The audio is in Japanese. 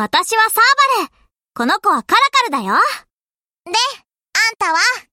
私はサーバル。この子はカラカルだよ。